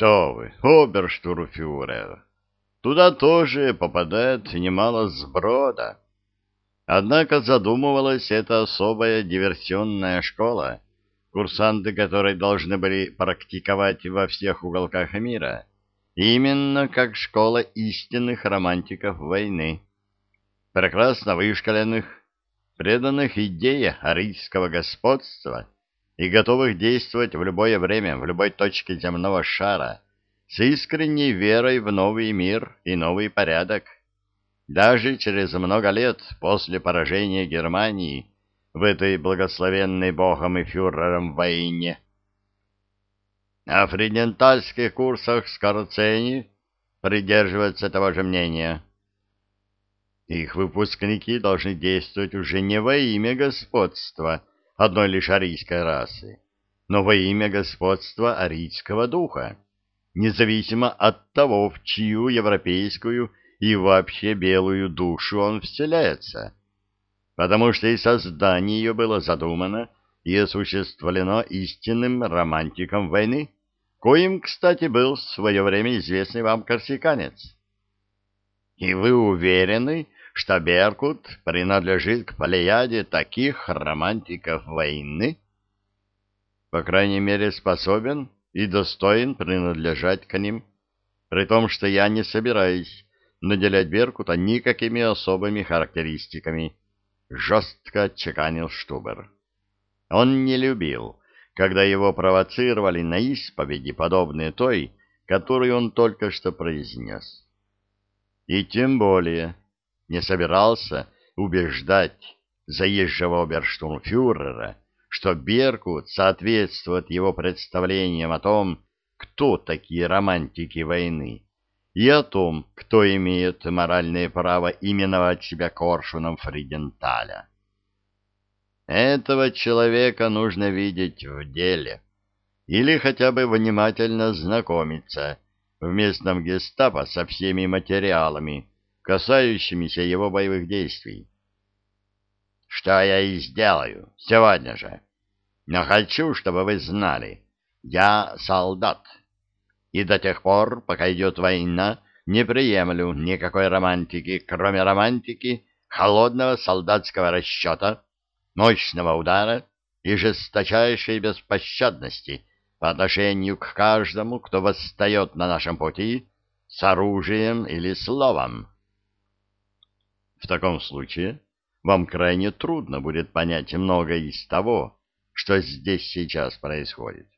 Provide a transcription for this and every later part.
Что вы, оберштурфюрер, туда тоже попадает немало сброда. Однако задумывалась эта особая диверсионная школа, курсанты которой должны были практиковать во всех уголках мира, именно как школа истинных романтиков войны, прекрасно вышкаленных, преданных идее арийского господства и готовых действовать в любое время, в любой точке земного шара, с искренней верой в новый мир и новый порядок. Даже через много лет после поражения Германии в этой благословенной Богом и фюрером войне. О фридентальских курсах Скорцени придерживается того же мнения. Их выпускники должны действовать уже не во имя господства одной лишь арийской расы, но во имя господства арийского духа, независимо от того, в чью европейскую и вообще белую душу он вселяется потому что и создание ее было задумано и осуществлено истинным романтиком войны, коим, кстати, был в свое время известный вам корсиканец. И вы уверены, что Беркут принадлежит к плеяде таких романтиков войны? По крайней мере, способен и достоин принадлежать к ним, при том, что я не собираюсь наделять Беркута никакими особыми характеристиками, жестко отчеканил Штубер. Он не любил, когда его провоцировали на исповеди, подобные той, которую он только что произнес. И тем более не собирался убеждать заезжего оберштурмфюрера, что Беркут соответствует его представлениям о том, кто такие романтики войны, и о том, кто имеет моральное право именовать себя коршуном Фриденталя. Этого человека нужно видеть в деле или хотя бы внимательно знакомиться в местном гестапо со всеми материалами, касающимися его боевых действий. Что я и сделаю сегодня же. Но хочу, чтобы вы знали, я солдат и до тех пор, пока идет война, не приемлю никакой романтики, кроме романтики холодного солдатского расчета, мощного удара и жесточайшей беспощадности по отношению к каждому, кто восстает на нашем пути с оружием или словом. В таком случае вам крайне трудно будет понять многое из того, что здесь сейчас происходит.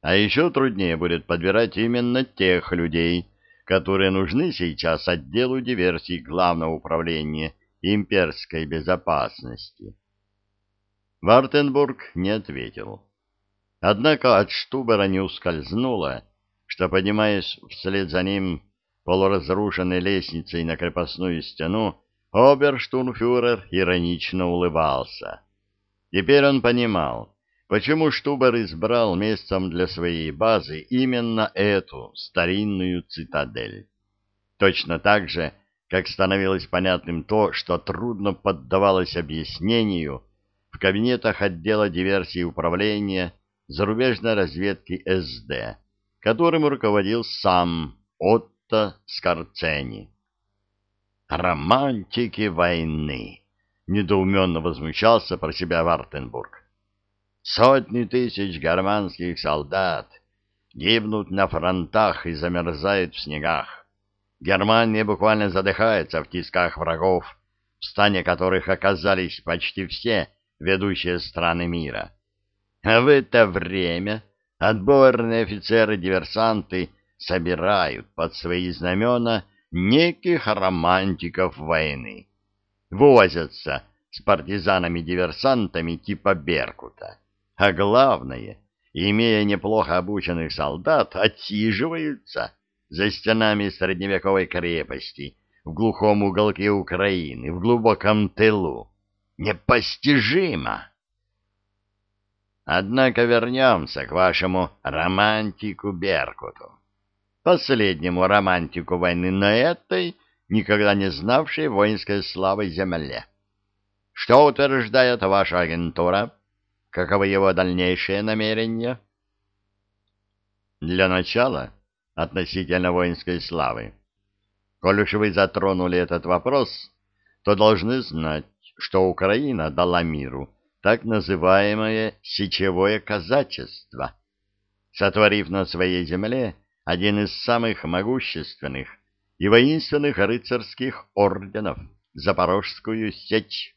А еще труднее будет подбирать именно тех людей, которые нужны сейчас отделу диверсий Главного управления имперской безопасности. Вартенбург не ответил. Однако от Штубера не ускользнуло, что, поднимаясь вслед за ним полуразрушенной лестницей на крепостную стену, оберштурмфюрер иронично улыбался. Теперь он понимал, Почему Штубер избрал местом для своей базы именно эту старинную цитадель? Точно так же, как становилось понятным то, что трудно поддавалось объяснению в кабинетах отдела диверсии управления зарубежной разведки СД, которым руководил сам Отто Скорцени. «Романтики войны!» — недоуменно возмущался про себя Вартенбург. Сотни тысяч германских солдат гибнут на фронтах и замерзают в снегах. Германия буквально задыхается в тисках врагов, в стане которых оказались почти все ведущие страны мира. А в это время отборные офицеры-диверсанты собирают под свои знамена неких романтиков войны. Возятся с партизанами-диверсантами типа Беркута а главное, имея неплохо обученных солдат, отсиживаются за стенами средневековой крепости в глухом уголке Украины, в глубоком тылу. Непостижимо! Однако вернемся к вашему романтику Беркуту, последнему романтику войны на этой, никогда не знавшей воинской славы земле. Что утверждает ваша агентура? Каковы его дальнейшие намерения? Для начала относительно воинской славы. Коль уж вы затронули этот вопрос, то должны знать, что Украина дала миру так называемое сечевое казачество, сотворив на своей земле один из самых могущественных и воинственных рыцарских орденов — Запорожскую сечь.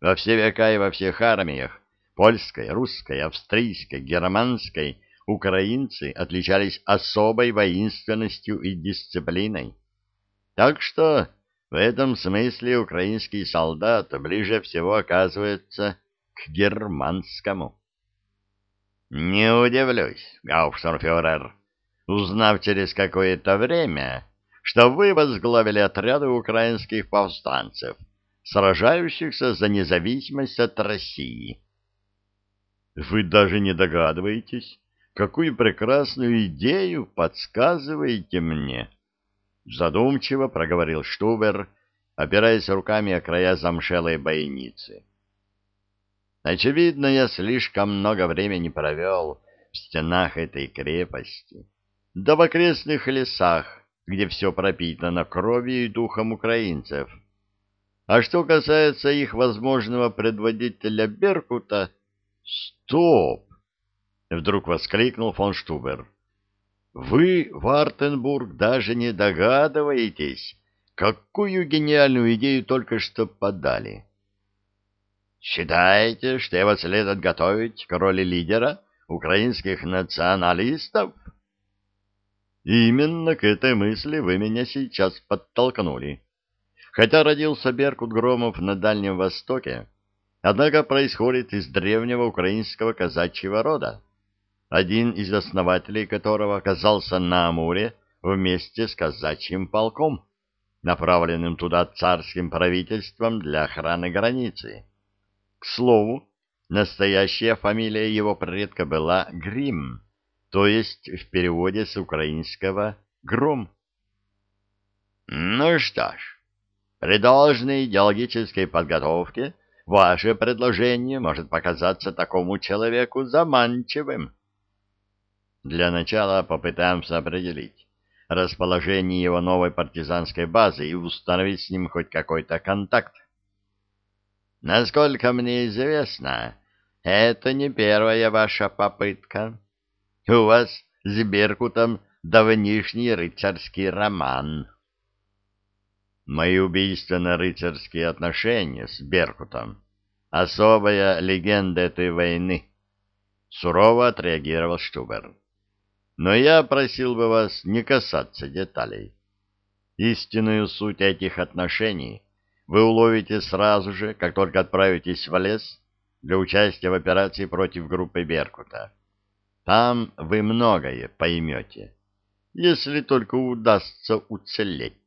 Во все века и во всех армиях польской, русской, австрийской, германской украинцы отличались особой воинственностью и дисциплиной. Так что в этом смысле украинский солдат ближе всего оказывается к германскому. Не удивлюсь, гауптштурмфюрер, узнав через какое-то время, что вы возглавили отряды украинских повстанцев, сражающихся за независимость от России. Вы даже не догадываетесь, какую прекрасную идею подсказываете мне. Задумчиво проговорил Штубер, опираясь руками о края замшелой бойницы. Очевидно, я слишком много времени провел в стенах этой крепости, да в окрестных лесах, где все пропитано кровью и духом украинцев. А что касается их возможного предводителя Беркута... Стоп! Вдруг воскликнул фон Штубер. Вы, Вартенбург, даже не догадываетесь, какую гениальную идею только что подали. Считаете, что его следует готовить к роли лидера украинских националистов? Именно к этой мысли вы меня сейчас подтолкнули. Хотя родился Беркут Громов на Дальнем Востоке, однако происходит из древнего украинского казачьего рода, один из основателей которого оказался на Амуре вместе с казачьим полком, направленным туда царским правительством для охраны границы. К слову, настоящая фамилия его предка была Грим, то есть в переводе с украинского «гром». Ну что ж, при должной идеологической подготовке ваше предложение может показаться такому человеку заманчивым. Для начала попытаемся определить расположение его новой партизанской базы и установить с ним хоть какой-то контакт. Насколько мне известно, это не первая ваша попытка. У вас с Беркутом давнишний рыцарский роман. Мои убийственно-рыцарские отношения с Беркутом — особая легенда этой войны, — сурово отреагировал Штубер. Но я просил бы вас не касаться деталей. Истинную суть этих отношений вы уловите сразу же, как только отправитесь в лес для участия в операции против группы Беркута. Там вы многое поймете, если только удастся уцелеть.